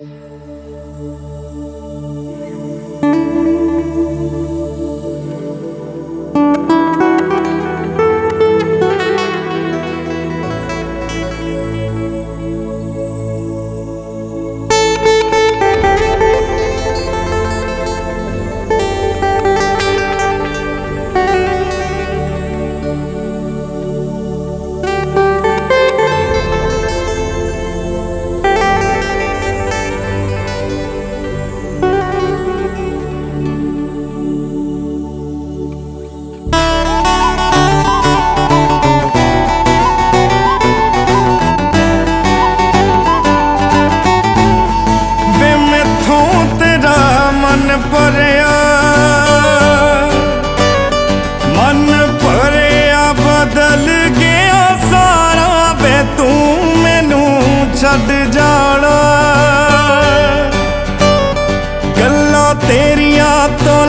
ਵੇ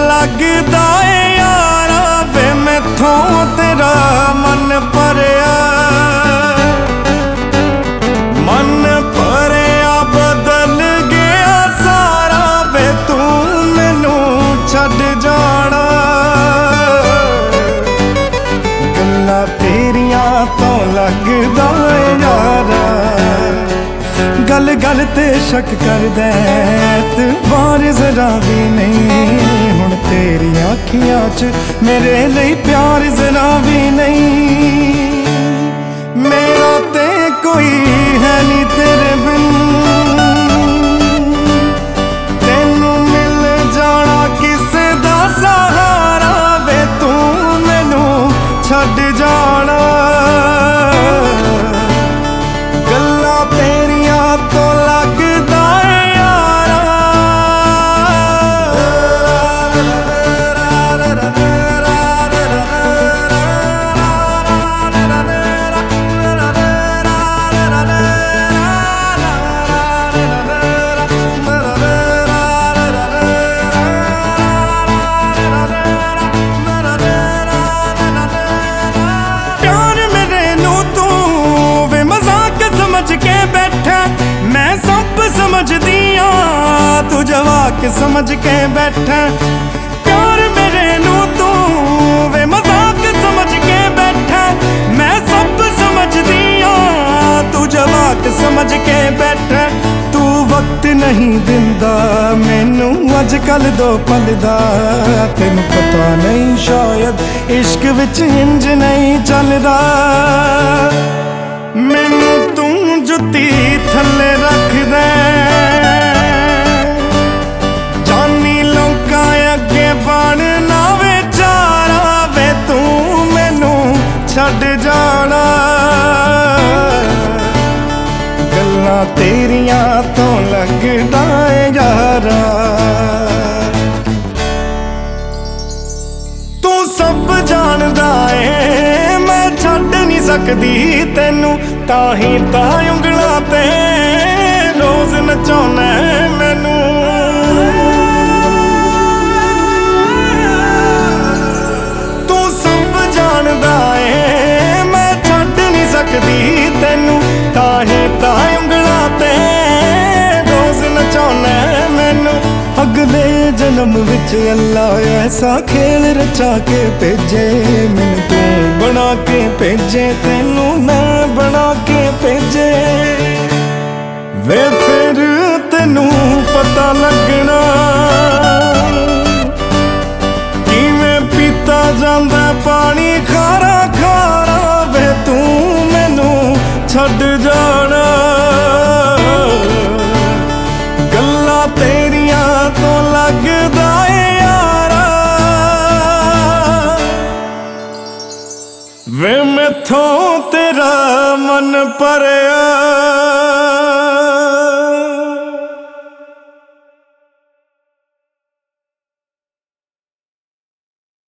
ਲੱਗਦਾ ਏ ਯਾਰਾ, ਵੇ ਮੈਥੋਂ ਤੇਰਾ ਮਨ ਭਰਿਆ। ਮਨ ਭਰਿਆ, ਬਦਲ ਗਿਆ ਸਾਰਾ, ਵੇ ਤੂੰ ਮੈਨੂੰ ਛੱਡ ਜਾਣਾ। ਗੱਲਾਂ ਤੇਰੀਆਂ ਤੋਂ ਲੱਗਦਾ ਏ ਯਾਰਾ। ਗੱਲ ਗੱਲ ਤੇ ਸ਼ੱਕ ਕਰਦਾ ਤੇ ਬਾਰ ਜ਼ਰਾ ਵੀ ਨਹੀਂ, ਹੁਣ ਤੇਰੀਆਂ ਅੱਖੀਆਂ 'ਚ ਮੇਰੇ ਲਈ ਪਿਆਰ ਜ਼ਰਾ ਵੀ ਨਹੀਂ। ਮੇਰਾ ਤੇ ਕੋਈ ਹੈ ਨਹੀਂ ਤੇਰੇ ਬਿਨ। ਤੈਨੂੰ ਮਿਲ ਜਾਣਾ ਕਿਸੇ ਦਾ ਸਹਾਰਾ ਵੇ, ਤੂੰ ਮੈਨੂੰ ਛੱਡ ਜਾਣਾ। ਜਵਾਕ ਸਮਝ ਕੇ ਬੈਠਾ ਪਿਆਰ ਮੇਰੇ ਨੂੰ ਤੂੰ ਵੇ ਮਜ਼ਾਕ ਸਮਝ ਕੇ ਬੈਠਾ ਮੈਂ ਸਭ ਸਮਝਦੀ ਆ ਤੂੰ ਜਵਾਕ ਸਮਝ ਕੇ ਬੈਠਾ ਤੂੰ ਵਕਤ ਨਹੀਂ ਦਿੰਦਾ, ਮੈਨੂੰ ਅੱਜ ਕੱਲ ਦੋ ਪਲ ਦਾ। ਤੈਨੂੰ ਪਤਾ ਨਹੀਂ ਸ਼ਾਇਦ ਇਸ਼ਕ ਵਿੱਚ ਇੰਜ ਨਹੀਂ ਚੱਲਦਾ। ਮੈਨੂੰ ਤੂੰ ਜੁੱਤੀ ਥੱਲੇ ਰੱਖਦਾ ਲੱਗਦਾ ਏ ਯਾਰਾ। ਤੂੰ ਸਭ ਜਾਣਦਾ ਏ, ਮੈਂ ਛੱਡ ਨਹੀਂ ਸਕਦੀ ਤੈਨੂੰ, ਤਾਂ ਹੀ ਤਾਂ ਉਂਗਲਾਂ ਤੇ ਰੋਜ਼ ਨਚਾਉਣਾ ਅਗਲੇ ਵਿੱਚ ਅੱਲਾ ਐਸਾ ਖੇਲ ਰਚਾ ਕੇ ਭੇਜੇ। ਮੈਨੂੰ ਤੂੰ ਬਣਾ ਕੇ ਭੇਜੇ, ਤੈਨੂੰ ਮੈਂ ਬਣਾ ਕੇ ਭੇਜੇ। ਵੇ ਫਿਰ ਤੈਨੂੰ ਪਤਾ ਲੱਗਣਾ ਕਿਵੇਂ ਪੀਤਾ ਜਾਂਦਾ ਪਾਣੀ ਖਾਰਾ ਖਾਰਾ। ਵੇ ਤੂੰ ਮੈਨੂੰ ਛੱਡ ਜਾਣਾ। ਵੇ ਤੇਰਾ ਮਨ ਭਰਿਆ